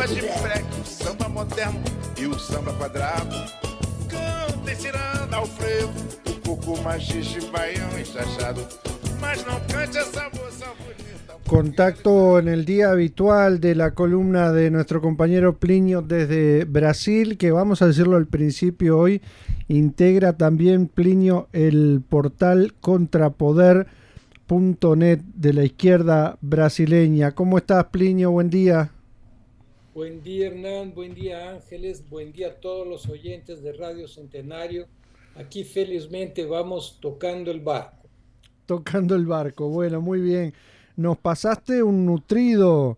Samba moderno e samba quadrado. Cantem tirando ao frevo, o coco baião enxachado. Mas não cante essa moça bonita. Contacto en el día habitual de la columna de nuestro compañero Plinio desde Brasil, que vamos a decirlo al principio hoy, integra también Plinio el portal contrapoder.net de la izquierda brasileña. ¿Cómo estás, Plinio? Buen día. Buen día, Hernán. Buen día, Ángeles. Buen día a todos los oyentes de Radio Centenario. Aquí felizmente vamos tocando el barco. Tocando el barco. Bueno, muy bien. Nos pasaste un nutrido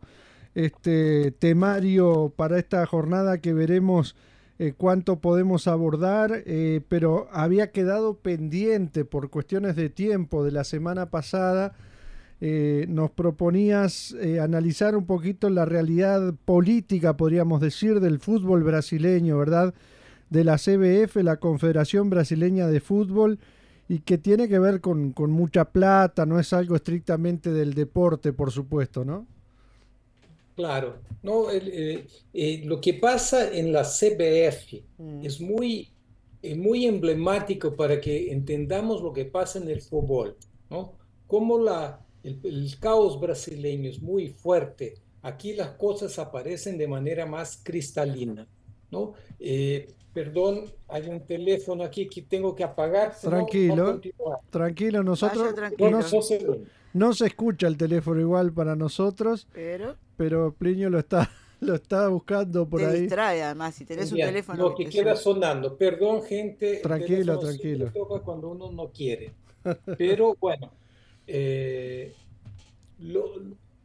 este temario para esta jornada que veremos eh, cuánto podemos abordar, eh, pero había quedado pendiente por cuestiones de tiempo de la semana pasada. Eh, nos proponías eh, analizar un poquito la realidad política, podríamos decir, del fútbol brasileño, ¿verdad? De la CBF, la Confederación Brasileña de Fútbol, y que tiene que ver con, con mucha plata, no es algo estrictamente del deporte, por supuesto, ¿no? Claro, no, eh, lo que pasa en la CBF Mm. es muy, muy emblemático para que entendamos lo que pasa en el fútbol, ¿no? Cómo la, el, el caos brasileño es muy fuerte. Aquí las cosas aparecen de manera más cristalina, ¿no? Eh, perdón, hay un teléfono aquí que tengo que apagar. si no, Tranquilo, tranquilo, nosotros tranquilo. no, segundos. no se escucha el teléfono igual para nosotros, Pero pero Plinio lo está, lo está buscando por te ahí. distrae además, si tenés un Bien, teléfono Lo que que queda suena. sonando. Perdón, gente. Tranquilo, tranquilo. toca cuando uno no quiere. Pero bueno, eh, lo,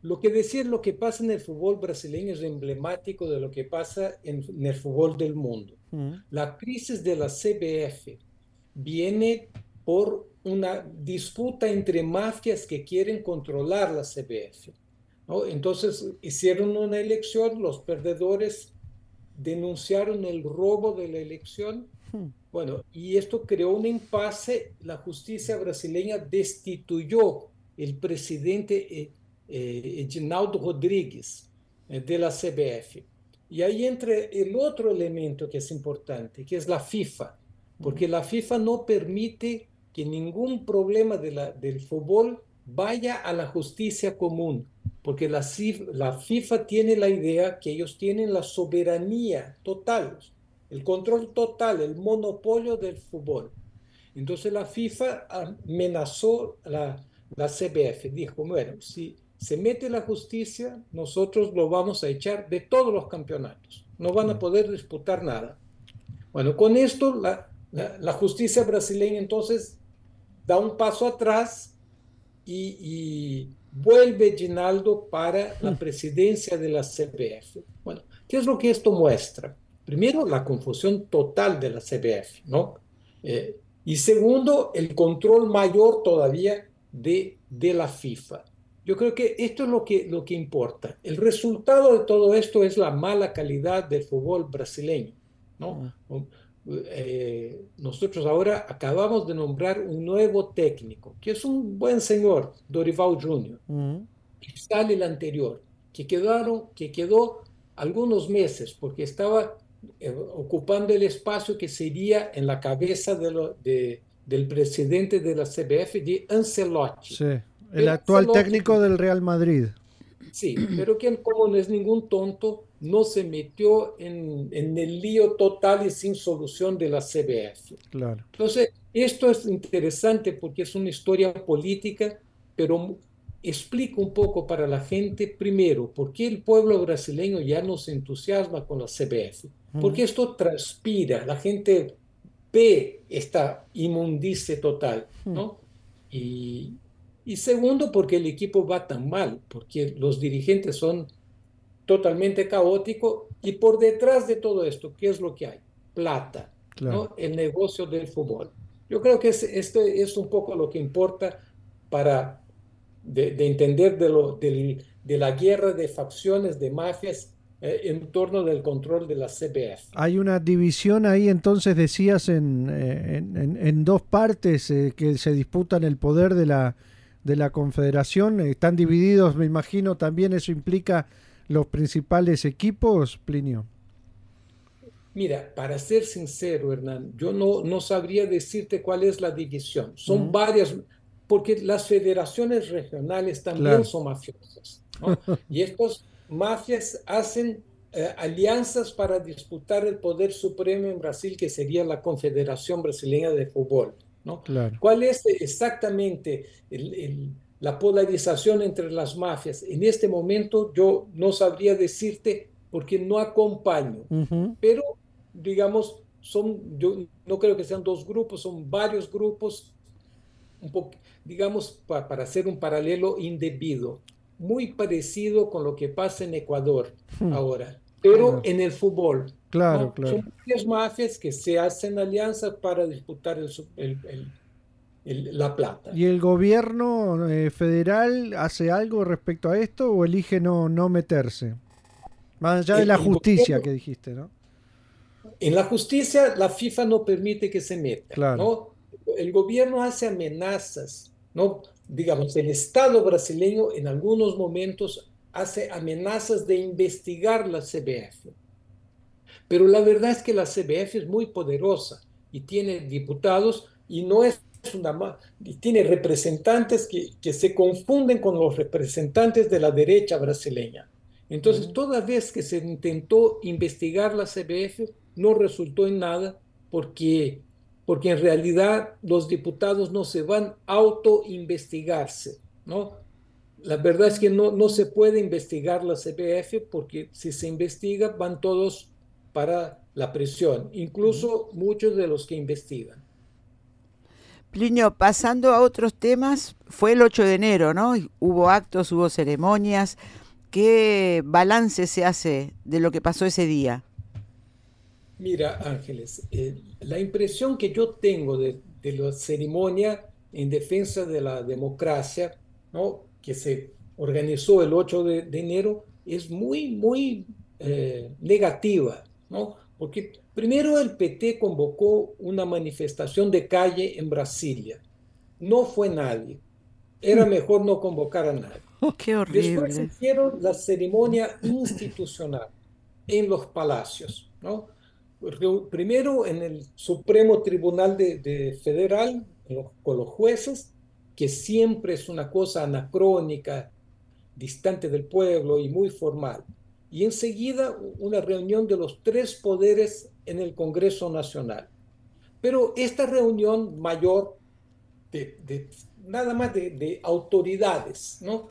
lo que decir lo que pasa en el fútbol brasileño es emblemático de lo que pasa en, en el fútbol del mundo. Mm, La crisis de la CBF viene por una disputa entre mafias que quieren controlar la CBF. ¿no? Entonces hicieron una elección, los perdedores denunciaron el robo de la elección. Bueno, y esto creó un impasse. La justicia brasileña destituyó el presidente eh, eh, Edinaldo Rodríguez eh, de la CBF. Y ahí entra el otro elemento que es importante, que es la FIFA, porque la FIFA no permite que ningún problema de la- del fútbol vaya a la justicia común, porque la FIFA tiene la idea que ellos tienen la soberanía total, el control total, el monopolio del fútbol. Entonces la FIFA amenazó la, la CBF, dijo, bueno, si se mete la justicia, nosotros lo vamos a echar de todos los campeonatos, no van a poder disputar nada. Bueno, con esto la, la- la justicia brasileña entonces da un paso atrás y, y vuelve Ginaldo para la presidencia de la CBF. Bueno, ¿qué es lo que esto muestra? Primero, la confusión total de la CBF, ¿no? Eh, y segundo, el control mayor todavía de, de la FIFA. Yo creo que esto es lo que, lo que importa. El resultado de todo esto es la mala calidad del fútbol brasileño, ¿no? Eh, nosotros ahora acabamos de nombrar un nuevo técnico, que es un buen señor, Dorival Jr., mm. y sale el anterior, que, quedaron, que quedó algunos meses porque estaba eh, ocupando el espacio que sería en la cabeza de lo- de- del presidente de la CBF, de Ancelotti. Sí, el Pero actual solo- técnico del Real Madrid. Sí, pero que como no es ningún tonto, no se metió en, en el lío total y sin solución de la CBF. Claro. Entonces, esto es interesante porque es una historia política, pero explica un poco para la gente, primero, por qué el pueblo brasileño ya no se entusiasma con la CBF. Porque esto transpira, la gente ve esta inmundicia total, ¿no? Y, y segundo, porque el equipo va tan mal, porque los dirigentes son totalmente caótico. Y por detrás de todo esto, ¿qué es lo que hay? Plata, Claro. ¿no? el negocio del fútbol. Yo creo que es, esto es un poco lo que importa para de, de entender de, lo, del- de la guerra de facciones, de mafias eh, en torno del control de la CBF. Hay una división ahí, entonces decías, en, eh, en- dos partes eh, que se disputan el poder de la, de la Confederación. Están divididos, me imagino, también eso implica los principales equipos, Plinio. Mira, para ser sincero, Hernán, yo no, no sabría decirte cuál es la división. Son varias, porque las federaciones regionales también Claro. son mafiosas, ¿no? Y estas mafias hacen eh, alianzas para disputar el poder supremo en Brasil, que sería la Confederación Brasileña de Fútbol, ¿no? Claro. ¿Cuál es exactamente el- el- la polarización entre las mafias? En este momento yo no sabría decirte porque no acompaño pero digamos, son, yo no creo que sean dos grupos, son varios grupos, un digamos, pa- para hacer un paralelo indebido, muy parecido con lo que pasa en Ecuador Hmm. ahora, pero Claro. en el fútbol. Claro, ¿no? claro. Son varias mafias que se hacen alianzas para disputar el la plata. ¿Y el gobierno eh, federal hace algo respecto a esto o elige no, no meterse? Más allá de El- la justicia gobierno- que dijiste, ¿no? En la justicia, la FIFA no permite que se meta, Claro. ¿no? El gobierno hace amenazas, ¿no? Digamos, el Estado brasileño en algunos momentos hace amenazas de investigar la CBF. Pero la verdad es que la CBF es muy poderosa y tiene diputados y no es una y tiene representantes que, que se confunden con los representantes de la derecha brasileña. Entonces, toda vez que se intentó investigar la CBF, no resultó en nada porque, porque en realidad los diputados no se van a autoinvestigarse, ¿no? La verdad es que no, no se puede investigar la CBF porque si se investiga van todos para la prisión, incluso muchos de los que investigan. Plinio, pasando a otros temas, fue el 8 de enero, ¿no? Hubo actos, hubo ceremonias. ¿Qué balance se hace de lo que pasó ese día? Mira, Ángeles, eh, la impresión que yo tengo de, de la ceremonia en defensa de la democracia, ¿no? que se organizó el 8 de, de enero, es muy, muy eh, negativa, ¿no? Porque primero el PT convocó una manifestación de calle en Brasilia. No fue nadie. Era mejor no convocar a nadie. Qué Después horrible. hicieron la ceremonia institucional en los palacios, ¿no? Primero en el Supremo Tribunal de, de Federal, con los jueces, que siempre es una cosa anacrónica, distante del pueblo y muy formal. Y enseguida una reunión de los tres poderes en el Congreso Nacional. Pero esta reunión mayor de, de- nada más de, de autoridades, ¿no?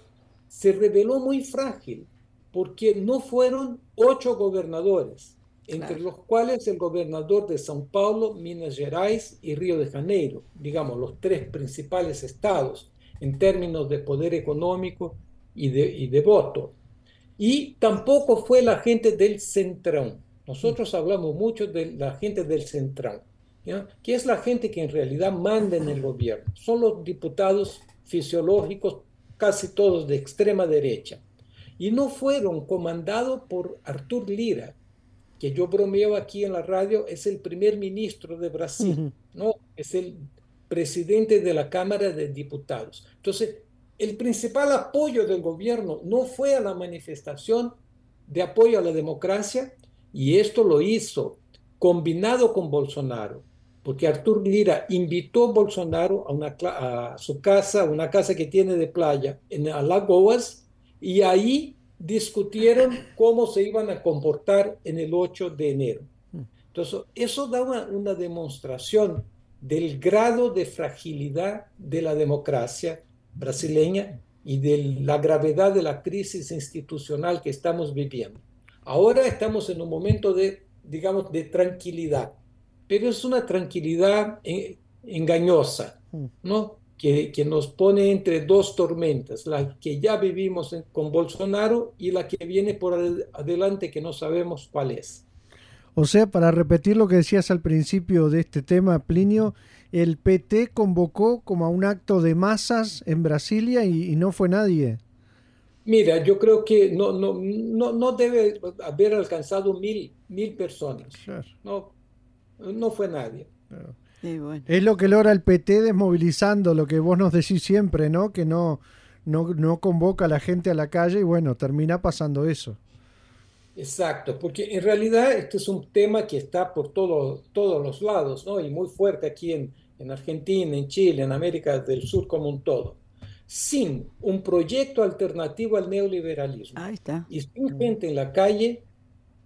Se reveló muy frágil porque no fueron ocho gobernadores, entre Claro. los cuales el gobernador de São Paulo, Minas Gerais y Río de Janeiro, digamos los tres principales estados en términos de poder económico y de, y de voto. Y tampoco fue la gente del Centrón. Nosotros hablamos mucho de la gente del Centrón, ¿ya? que es la gente que en realidad manda en el gobierno. Son los diputados fisiológicos, casi todos de extrema derecha. Y no fueron comandados por Artur Lira, que yo bromeo aquí en la radio, es el primer ministro de Brasil. ¿no? Es el presidente de la Cámara de Diputados. Entonces, el principal apoyo del gobierno no fue a la manifestación de apoyo a la democracia, y esto lo hizo combinado con Bolsonaro, porque Artur Lira invitó a Bolsonaro a, una, a su casa, una casa que tiene de playa en Alagoas, y ahí discutieron cómo se iban a comportar en el 8 de enero. Entonces, eso da una, una demostración del grado de fragilidad de la democracia brasileña y de la gravedad de la crisis institucional que estamos viviendo. Ahora estamos en un momento de, digamos, de tranquilidad, pero es una tranquilidad eh, engañosa, ¿no? Que, que, nos pone entre dos tormentas, la que ya vivimos con Bolsonaro y la que viene por adelante que no sabemos cuál es. O sea, para repetir lo que decías al principio de este tema, Plinio, el PT convocó como a un acto de masas en Brasilia y, y no fue nadie. Mira, yo creo que no, no, no, no debe haber alcanzado mil, mil personas. No, no fue nadie. Es lo que logra el PT desmovilizando, lo que vos nos decís siempre, ¿no? Que no, no, no convoca a la gente a la calle y bueno, termina pasando eso. Exacto, porque en realidad este es un tema que está por todo, todos los lados, ¿no? Y muy fuerte aquí en, en Argentina, en Chile, en América del Sur como un todo sin un proyecto alternativo al neoliberalismo y sin gente en la calle,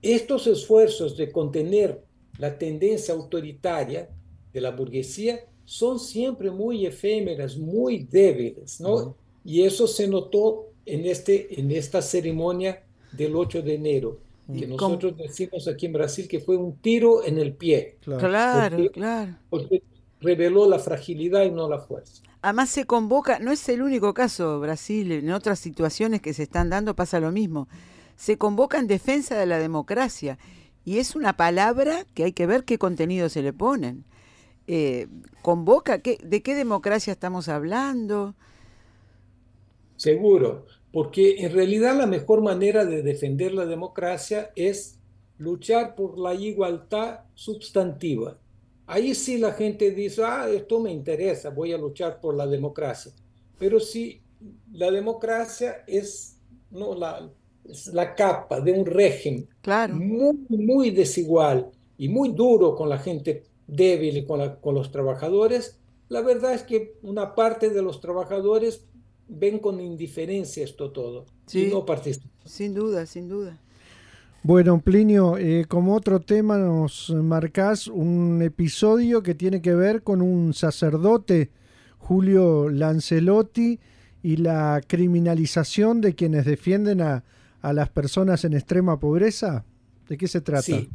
estos esfuerzos de contener la tendencia autoritaria de la burguesía son siempre muy efímeras, muy débiles, ¿no? Y eso se notó en, este, en esta ceremonia del 8 de enero, que nosotros decimos aquí en Brasil que fue un tiro en el pie. Claro, claro. Porque reveló la fragilidad y no la fuerza. Además se convoca, no es el único caso, Brasil, en otras situaciones que se están dando pasa lo mismo. Se convoca en defensa de la democracia y es una palabra que hay que ver qué contenido se le ponen. Eh, convoca, ¿qué, ¿de qué democracia estamos hablando? Seguro, porque en realidad la mejor manera de defender la democracia es luchar por la igualdad sustantiva Ahí sí la gente dice, ah, esto me interesa, voy a luchar por la democracia. Pero si la democracia es, no, la, la capa de un régimen claro. muy, muy desigual y muy duro con la gente débil con, con los trabajadores, la verdad es que una parte de los trabajadores ven con indiferencia esto todo sí, y no participan. Sin duda, sin duda. Bueno, Plinio, eh, como otro tema nos marcás un episodio que tiene que ver con un sacerdote, Julio Lancelotti, y la criminalización de quienes defienden a, a las personas en extrema pobreza. ¿De qué se trata? Sí,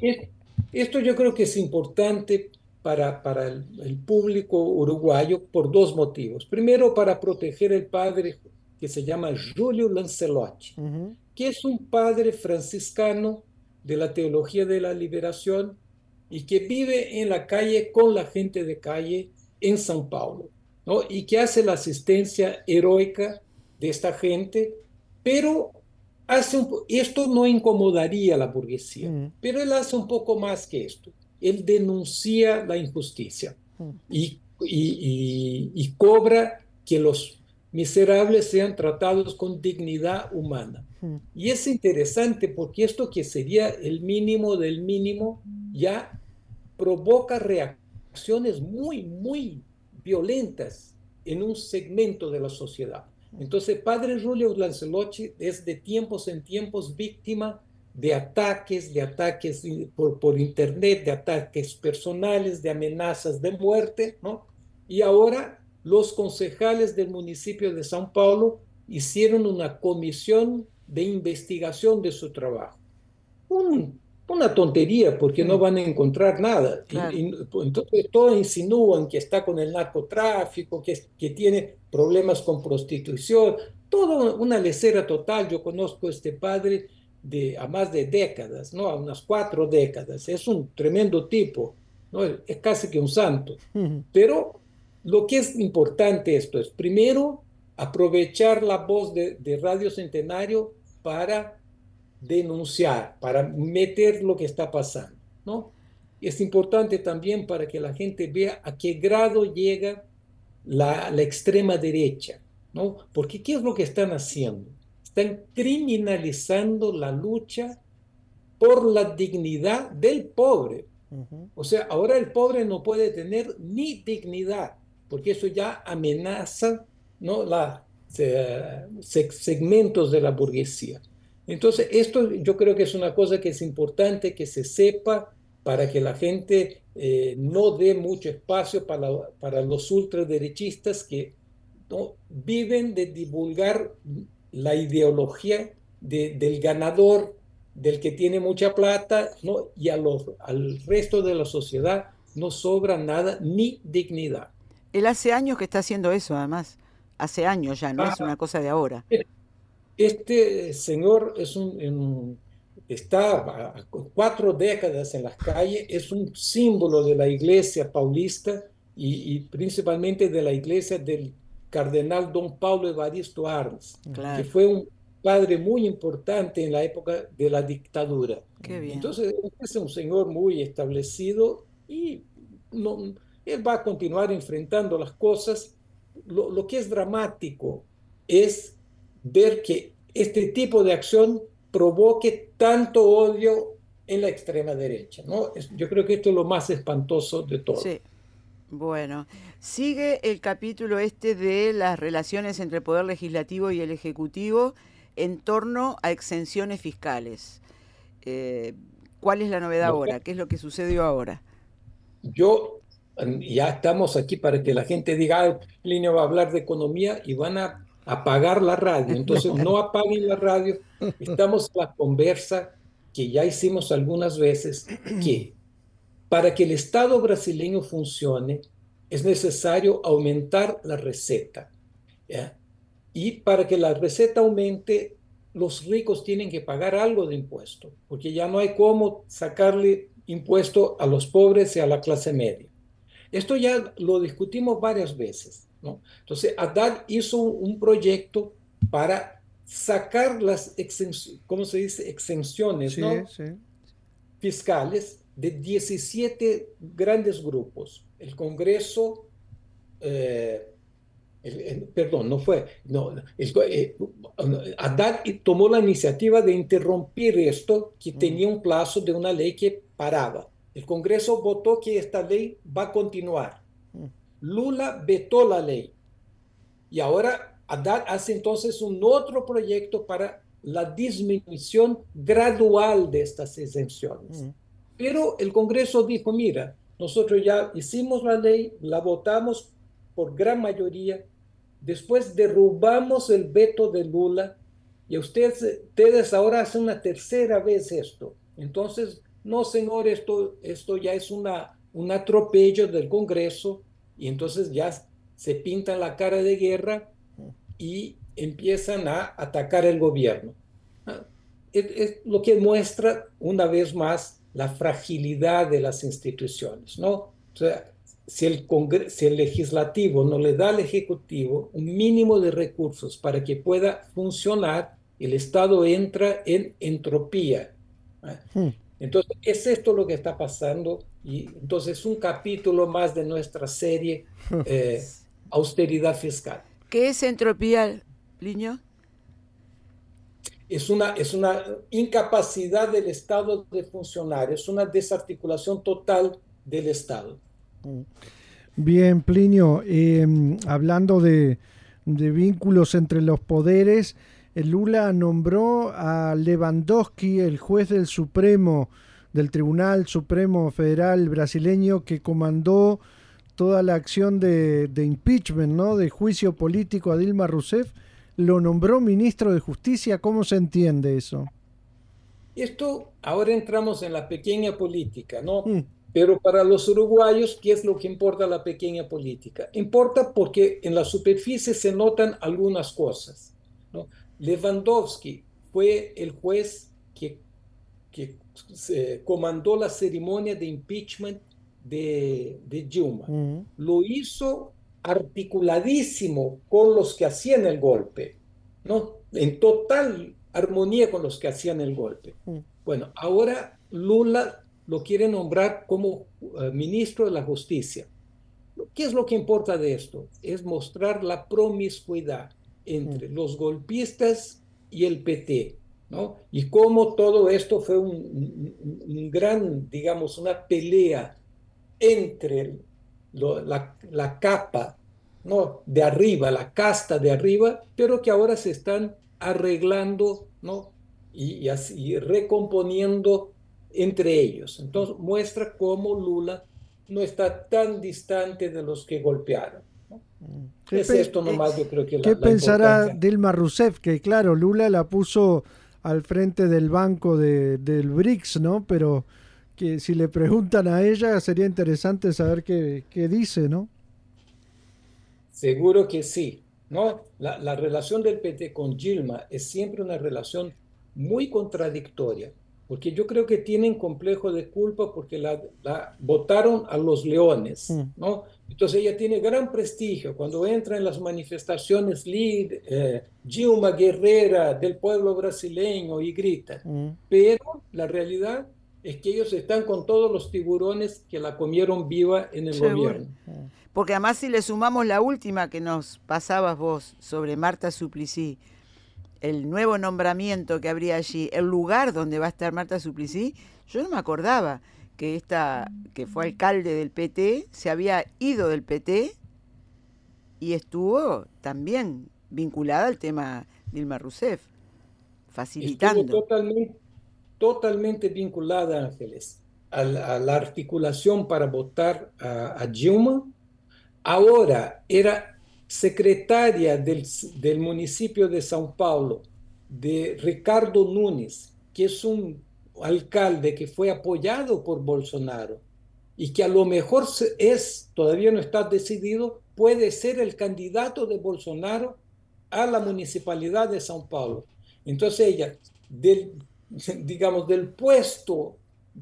esto yo creo que es importante para, para el, el, público uruguayo por dos motivos. Primero, para proteger el padre que se llama Julio Lancelotti. Uh -huh que es un padre franciscano de la teología de la liberación y que vive en la calle con la gente de calle en San Paulo, ¿no? y que hace la asistencia heroica de esta gente, pero hace un, esto no incomodaría a la burguesía, mm. pero él hace un poco más que esto. Él denuncia la injusticia mm. y, y, y, y cobra que los miserables sean tratados con dignidad humana. Y es interesante porque esto que sería el mínimo del mínimo ya provoca reacciones muy, muy violentas en un segmento de la sociedad. Entonces, Padre Julio Lancelotti es de tiempos en tiempos víctima de ataques, de ataques por, por internet, de ataques personales, de amenazas de muerte, ¿no? Y ahora los concejales del municipio de São Paulo hicieron una comisión de investigación de su trabajo. Un, una tontería porque no van a encontrar nada. Claro. Y, y, entonces todos insinúan que está con el narcotráfico, que, que tiene problemas con prostitución, toda una lecera total. Yo conozco a este padre de, a más de décadas, ¿no? a unas cuatro décadas. Es un tremendo tipo, ¿no? es casi que un santo. Uh -huh. Pero lo que es importante esto es, primero, aprovechar la voz de, de, Radio Centenario para denunciar, para meter lo que está pasando, ¿no? Es importante también para que la gente vea a qué grado llega la, la extrema derecha, ¿no? Porque ¿qué es lo que están haciendo? Están criminalizando la lucha por la dignidad del pobre. Uh -huh. O sea, ahora el pobre no puede tener ni dignidad porque eso ya amenaza ¿no? eh, segmentos de la burguesía. Entonces, esto yo creo que es una cosa que es importante que se sepa para que la gente eh, no dé mucho espacio para, para los ultraderechistas que ¿no? viven de divulgar la ideología de, del ganador, del que tiene mucha plata, ¿no? y a los, al resto de la sociedad no sobra nada ni dignidad. Él hace años que está haciendo eso, además. Hace años ya, no es una cosa de ahora. Este señor es un, está cuatro décadas en las calles, es un símbolo de la iglesia paulista y, principalmente de la iglesia del cardenal don Paulo Evaristo Arns, que fue un padre muy importante en la época de la dictadura. Entonces, es un señor muy establecido y no, él va a continuar enfrentando las cosas. Lo, lo que es dramático es ver que este tipo de acción provoque tanto odio en la extrema derecha. ¿no? Yo creo que esto es lo más espantoso de todo. Sí. Bueno, sigue el capítulo este de las relaciones entre el Poder Legislativo y el Ejecutivo en torno a exenciones fiscales. Eh, ¿Cuál es la novedad ahora? ¿Qué es lo que sucedió ahora? Yo, ya estamos aquí para que la gente diga, Plinio va a hablar de economía y van a apagar la radio. Entonces, no apaguen la radio. Estamos en la conversa que ya hicimos algunas veces, que para que el Estado brasileño funcione es necesario aumentar la receta. Y para que la receta aumente, los ricos tienen que pagar algo de impuesto, porque ya no hay cómo sacarle impuesto a los pobres y a la clase media. Esto ya lo discutimos varias veces. Entonces, Haddad hizo un proyecto para sacar las exenciones, ¿cómo se dice? Exenciones fiscales de 17 grandes grupos. El Congreso, eh, perdón, no fue, no, eh, Haddad tomó la iniciativa de interrumpir esto que mm. tenía un plazo de una ley que paraba. El Congreso votó que esta ley va a continuar. Lula vetó la ley. Y ahora Haddad hace entonces un otro proyecto para la disminución gradual de estas exenciones. Mm. Pero el Congreso dijo, mira, nosotros ya hicimos la ley, la votamos por gran mayoría, después derrubamos el veto de Lula y ustedes, ustedes ahora hacen una tercera vez esto. Entonces, no, señor, esto, esto ya es una, un atropello del Congreso y entonces ya se pintan la cara de guerra y empiezan a atacar el gobierno. Ah, es, lo que muestra una vez más la fragilidad de las instituciones, ¿no? O sea, si el, si el legislativo no le da al ejecutivo un mínimo de recursos para que pueda funcionar, el Estado entra en entropía. ¿ah? Hmm. Entonces, es esto lo que está pasando y entonces un capítulo más de nuestra serie eh, austeridad fiscal. ¿Qué es entropía, Liño? Es una, es una incapacidad del Estado de funcionar, es una desarticulación total del Estado. Bien, Plinio, em, hablando de, de, vínculos entre los poderes, Lula nombró a Lewandowski, el juez del Supremo, del Tribunal Supremo Federal brasileño, que comandó toda la acción de, impeachment, ¿no? de juicio político a Dilma Rousseff, lo nombró ministro de Justicia. ¿Cómo se entiende eso? Esto, ahora entramos en la pequeña política, ¿no? Mm. Pero para los uruguayos, ¿qué es lo que importa la pequeña política? Importa porque en la superficie se notan algunas cosas. ¿no? Lewandowski fue el juez que, que comandó la ceremonia de impeachment de, de Dilma. Lo hizo articuladísimo con los que hacían el golpe, ¿no? En total armonía con los que hacían el golpe. Bueno, ahora Lula lo quiere nombrar como eh, ministro de la justicia. ¿Qué es lo que importa de esto? Es mostrar la promiscuidad entre los golpistas y el PT, ¿no? Y cómo todo esto fue un gran, digamos, una pelea entre la, capa ¿no? de arriba, la casta de arriba, pero que ahora se están arreglando ¿no? y, así recomponiendo entre ellos. Entonces muestra cómo Lula no está tan distante de los que golpearon. ¿Qué es esto nomás, yo creo que ¿Qué pensará Dilma Rousseff? Que claro, Lula la puso al frente del banco de, del BRICS, ¿no? Pero que si le preguntan a ella sería interesante saber qué, qué dice, ¿no? Seguro que sí. ¿no? La, la relación del PT con Gilma es siempre una relación muy contradictoria porque yo creo que tienen complejo de culpa porque la, votaron a los leones, mm. ¿no? Entonces ella tiene gran prestigio cuando entra en las manifestaciones lead, eh, Gilma Guerrera del pueblo brasileño y grita, mm. pero la realidad es que ellos están con todos los tiburones que la comieron viva en el gobierno. Porque además si le sumamos la última que nos pasabas vos sobre Marta Suplicy, el nuevo nombramiento que habría allí, el lugar donde va a estar Marta Suplicy, yo no me acordaba que esta, que fue alcalde del PT, se había ido del PT y estuvo también vinculada al tema Dilma Rousseff, facilitando. Estuvo totalmente, totalmente vinculada, Ángeles, a la, articulación para votar a, a Dilma. Ahora era secretaria del, del municipio de São Paulo, de Ricardo Nunes, que es un alcalde que fue apoyado por Bolsonaro y que a lo mejor es, todavía no está decidido, puede ser el candidato de Bolsonaro a la municipalidad de São Paulo. Entonces ella, del, digamos, del puesto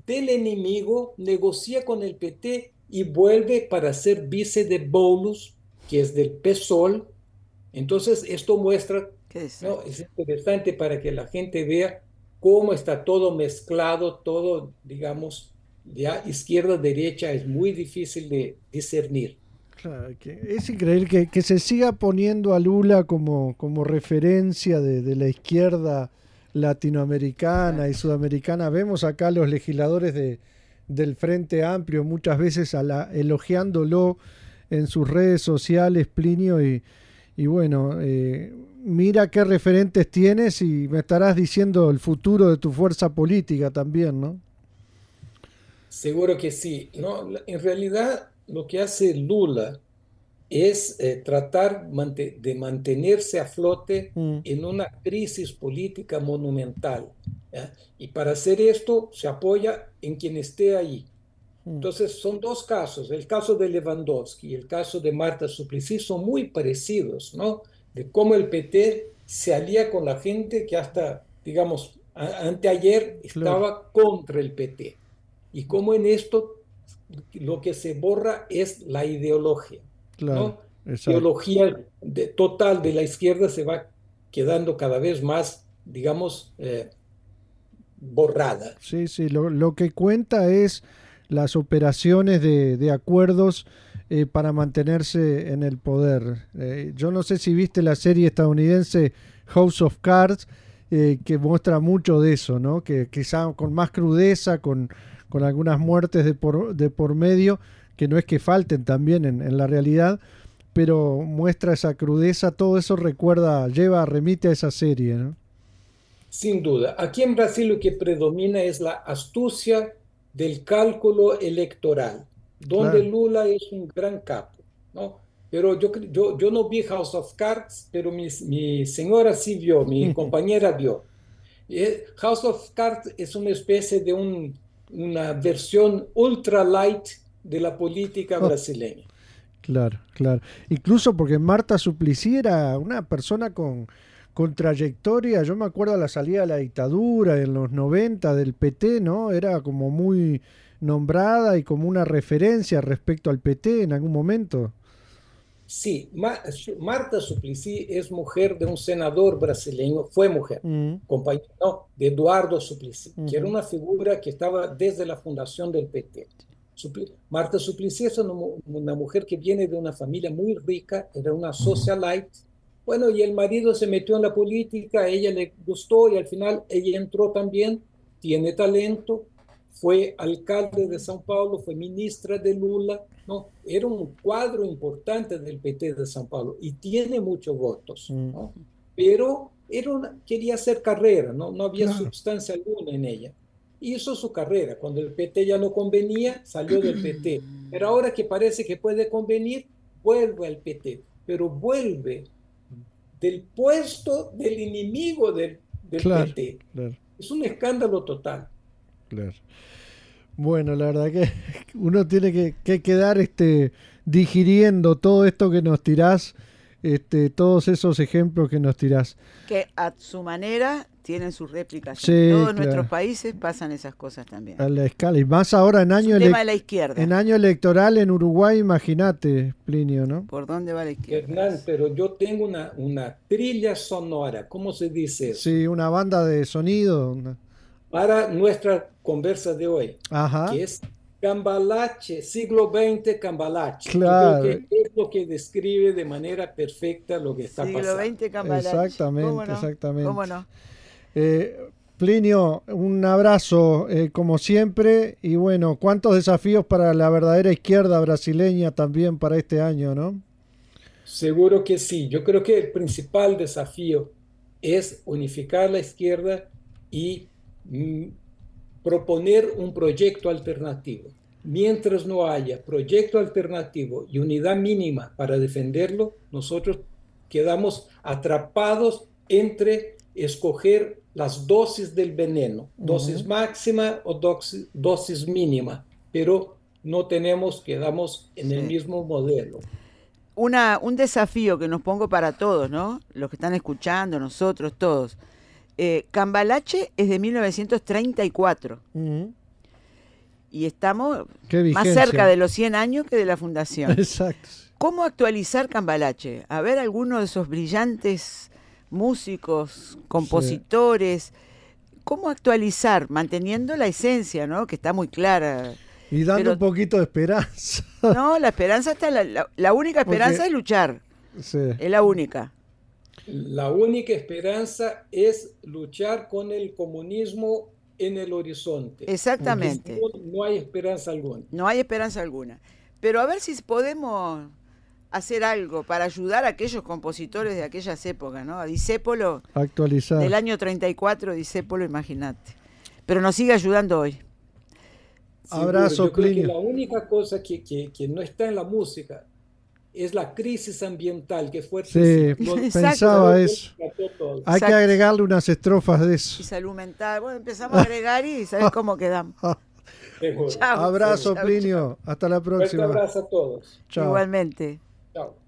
del enemigo, negocia con el PT y vuelve para ser vice de Boulos que es del PSOL. Entonces, esto muestra, ¿no? es interesante para que la gente vea cómo está todo mezclado, todo, digamos, ya izquierda, derecha, es muy difícil de discernir. Claro, que es increíble que, que, se siga poniendo a Lula como, como referencia de, de la izquierda latinoamericana y sudamericana. Vemos acá los legisladores de, del Frente Amplio muchas veces elogiándolo en sus redes sociales, Plinio, y, y bueno, eh, mira qué referentes tienes y me estarás diciendo el futuro de tu fuerza política también, ¿no? Seguro que sí. No, en realidad lo que hace Lula es eh, tratar de mantenerse a flote mm. en una crisis política monumental. Y para hacer esto se apoya en quien esté ahí. Mm. Entonces, son dos casos. El caso de Lewandowski y el caso de Marta Suplicy son muy parecidos, ¿no? De cómo el PT se alía con la gente que hasta, digamos, anteayer estaba contra el PT. Y cómo en esto lo que se borra es la ideología. Claro, de, total de la izquierda se va quedando cada vez más, digamos, eh, borrada. Sí, sí, lo, lo que cuenta es las operaciones de, acuerdos eh, para mantenerse en el poder. Eh, yo no sé si viste la serie estadounidense House of Cards, eh, que muestra mucho de eso, ¿no? Que quizá con más crudeza, con, con algunas muertes de por, de por medio, que no es que falten también en, en la realidad, pero muestra esa crudeza, todo eso recuerda, lleva, remite a esa serie, ¿no? Sin duda. Aquí en Brasil lo que predomina es la astucia del cálculo electoral, donde Lula es un gran capo, ¿no? Pero yo, yo, yo no vi House of Cards, pero mi, mi señora sí vio, mi compañera vio. Eh, House of Cards es una especie de un, una versión ultra light de la política oh. brasileña. Claro, claro. Incluso porque Marta Suplicy era una persona con, con trayectoria, yo me acuerdo a la salida de la dictadura en los 90 del PT, ¿no? Era como muy nombrada y como una referencia respecto al PT en algún momento. Sí, Marta Suplicy es mujer de un senador brasileño, fue mujer, mm. compañero de Eduardo Suplicy, que era una figura que estaba desde la fundación del PT. Marta Suplicy es una, mujer que viene de una familia muy rica, era una socialite, bueno, y el marido se metió en la política, a ella le gustó y al final ella entró también, tiene talento, fue alcalde de São Paulo, fue ministra de Lula, ¿no? Era un cuadro importante del PT de São Paulo y tiene muchos votos, ¿no? Mm. Pero era quería hacer carrera, ¿no? No había sustancia alguna en ella. Hizo su carrera. Cuando el PT ya no convenía, salió del PT. Pero ahora que parece que puede convenir, vuelve al PT. Pero vuelve del puesto del enemigo del, PT. Es un escándalo total. Claro. Bueno, la verdad que uno tiene que, que quedar este, digiriendo todo esto que nos tirás, este, todos esos ejemplos que nos tirás. Que a su manera tienen sus réplicas. Sí, en todos claro. nuestros países pasan esas cosas también. A la escala. Y más ahora en año, de la izquierda. en año electoral en Uruguay, imagínate, Plinio, ¿no? ¿Por dónde va la izquierda? Hernán, pero yo tengo una, una trilla sonora, ¿cómo se dice eso? Sí, una banda de sonido. una- Para nuestra conversa de hoy, Ajá. que es Cambalache, siglo XX Cambalache. Claro. que es lo que describe de manera perfecta lo que está Siglo pasando. XX Cambalache. Exactamente, ¿Cómo no? exactamente. ¿Cómo no? Eh, Plinio, un abrazo eh, como siempre y bueno, cuántos desafíos para la verdadera izquierda brasileña también para este año, ¿no? Seguro que sí. Yo creo que el principal desafío es unificar la izquierda y mm, proponer un proyecto alternativo. Mientras no haya proyecto alternativo y unidad mínima para defenderlo, nosotros quedamos atrapados entre escoger las dosis del veneno, dosis máxima o dosis, dosis mínima, pero no tenemos, quedamos en el mismo modelo. Una, un desafío que nos pongo para todos, ¿no? Los que están escuchando, nosotros, todos. Eh, Cambalache es de 1934 Ujú. y estamos más cerca de los 100 años que de la fundación. Exacto. ¿Cómo actualizar Cambalache? A ver, algunos de esos brillantes músicos, compositores. ¿Cómo actualizar? Manteniendo la esencia, ¿no? Que está muy clara. Y dando Pero- un poquito de esperanza. No, la esperanza está. La, la- la única esperanza Porque- es luchar. Sí. Es la única. La única esperanza es luchar con el comunismo en el horizonte. Exactamente. No, no hay esperanza alguna. No hay esperanza alguna. Pero a ver si podemos hacer algo para ayudar a aquellos compositores de aquellas épocas, ¿no? A Disépolo, Actualizar. del año 34, Disépolo, imagínate. Pero nos sigue ayudando hoy. Abrazo, Plinio. la única cosa que, que- que no está en la música es la crisis ambiental que fue Sí, pensaba eso. Hay que agregarle unas estrofas de Y eso. salud mental. Bueno, empezamos a agregar y sabes cómo quedamos. Chao. Abrazo, Chao, Plinio. Hasta la próxima. abrazo a todos. Chao. Igualmente. No,